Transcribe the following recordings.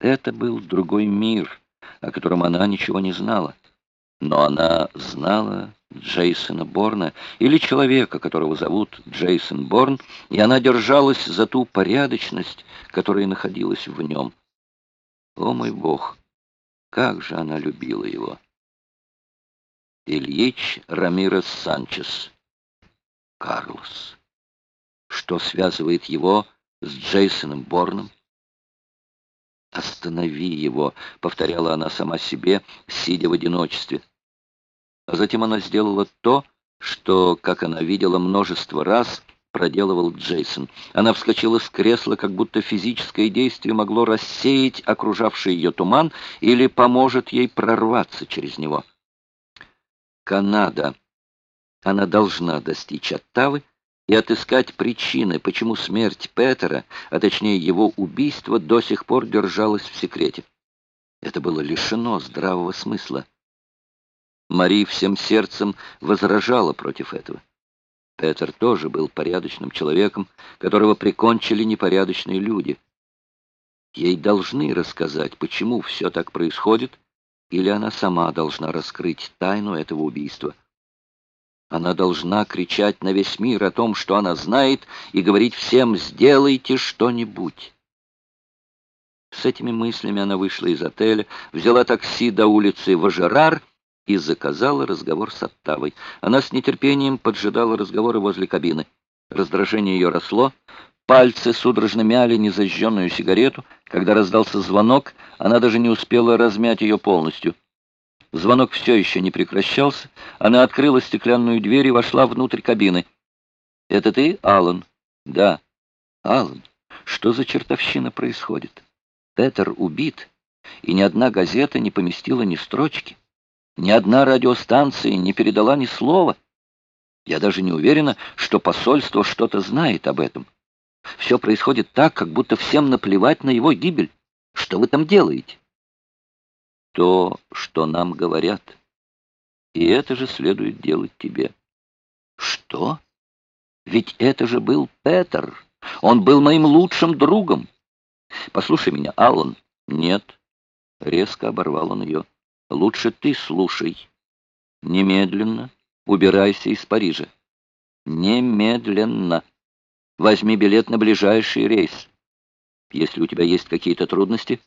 Это был другой мир, о котором она ничего не знала. Но она знала Джейсона Борна или человека, которого зовут Джейсон Борн, и она держалась за ту порядочность, которая находилась в нем. О мой Бог, как же она любила его! Ильич Рамирес Санчес. Карлос. Что связывает его с Джейсоном Борном? «Останови его», — повторяла она сама себе, сидя в одиночестве. А затем она сделала то, что, как она видела множество раз, проделывал Джейсон. Она вскочила с кресла, как будто физическое действие могло рассеять окружавший ее туман или поможет ей прорваться через него. Канада. Она должна достичь Оттавы, и отыскать причины, почему смерть Петера, а точнее его убийство, до сих пор держалось в секрете. Это было лишено здравого смысла. Мари всем сердцем возражала против этого. Петер тоже был порядочным человеком, которого прикончили непорядочные люди. Ей должны рассказать, почему все так происходит, или она сама должна раскрыть тайну этого убийства. Она должна кричать на весь мир о том, что она знает, и говорить всем «сделайте что-нибудь». С этими мыслями она вышла из отеля, взяла такси до улицы Важерар и заказала разговор с Оттавой. Она с нетерпением поджидала разговоры возле кабины. Раздражение ее росло, пальцы судорожно мяли незажженную сигарету. Когда раздался звонок, она даже не успела размять ее полностью. Звонок все еще не прекращался. Она открыла стеклянную дверь и вошла внутрь кабины. «Это ты, Аллан?» «Да». «Аллан, что за чертовщина происходит? Петер убит, и ни одна газета не поместила ни строчки, ни одна радиостанция не передала ни слова. Я даже не уверена, что посольство что-то знает об этом. Все происходит так, как будто всем наплевать на его гибель. Что вы там делаете?» То, что нам говорят. И это же следует делать тебе. Что? Ведь это же был Петер. Он был моим лучшим другом. Послушай меня, Аллан. Нет. Резко оборвал он ее. Лучше ты слушай. Немедленно убирайся из Парижа. Немедленно. Возьми билет на ближайший рейс. Если у тебя есть какие-то трудности,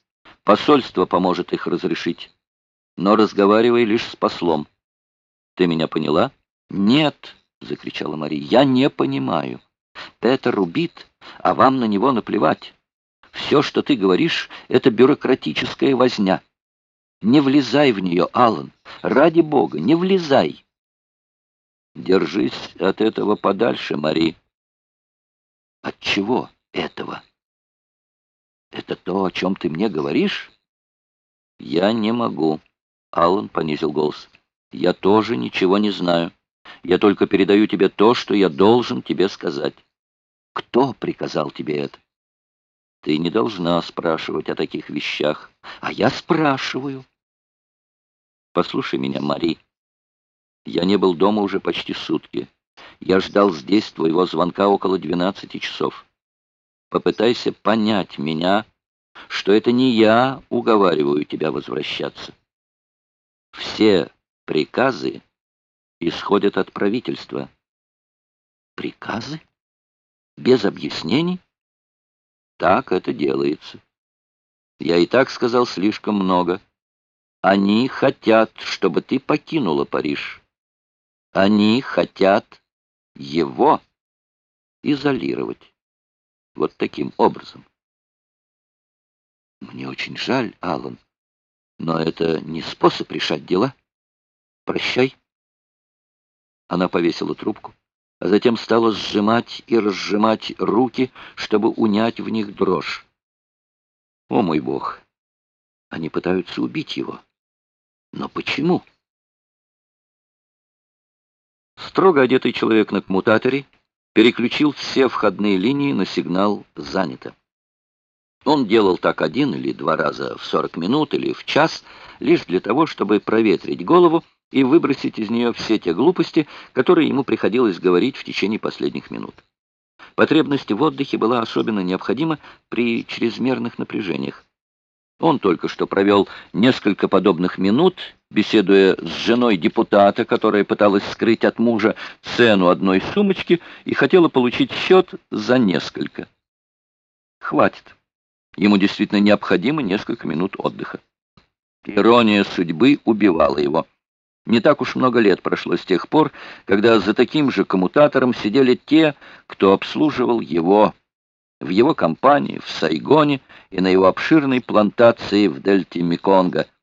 Посольство поможет их разрешить. Но разговаривай лишь с послом. Ты меня поняла? Нет, закричала Мария. Я не понимаю. Петер убит, а вам на него наплевать. Все, что ты говоришь, это бюрократическая возня. Не влезай в нее, Аллан. Ради бога, не влезай. Держись от этого подальше, Мари. От чего этого? Это то, о чем ты мне говоришь? Я не могу. Аллан понизил голос. Я тоже ничего не знаю. Я только передаю тебе то, что я должен тебе сказать. Кто приказал тебе это? Ты не должна спрашивать о таких вещах. А я спрашиваю. Послушай меня, Мари. Я не был дома уже почти сутки. Я ждал здесь твоего звонка около двенадцати часов. Попытайся понять меня, что это не я уговариваю тебя возвращаться. Все приказы исходят от правительства. Приказы? Без объяснений? Так это делается. Я и так сказал слишком много. Они хотят, чтобы ты покинула Париж. Они хотят его изолировать. Вот таким образом. Мне очень жаль, Аллан, но это не способ решать дела. Прощай. Она повесила трубку, а затем стала сжимать и разжимать руки, чтобы унять в них дрожь. О, мой Бог! Они пытаются убить его. Но почему? Строго одетый человек на коммутаторе переключил все входные линии на сигнал «занято». Он делал так один или два раза в 40 минут или в час, лишь для того, чтобы проветрить голову и выбросить из нее все те глупости, которые ему приходилось говорить в течение последних минут. Потребность в отдыхе была особенно необходима при чрезмерных напряжениях. Он только что провел несколько подобных минут, беседуя с женой депутата, которая пыталась скрыть от мужа цену одной сумочки и хотела получить счет за несколько. Хватит. Ему действительно необходимо несколько минут отдыха. Ирония судьбы убивала его. Не так уж много лет прошло с тех пор, когда за таким же коммутатором сидели те, кто обслуживал его в его компании в Сайгоне и на его обширной плантации в дельте Меконга –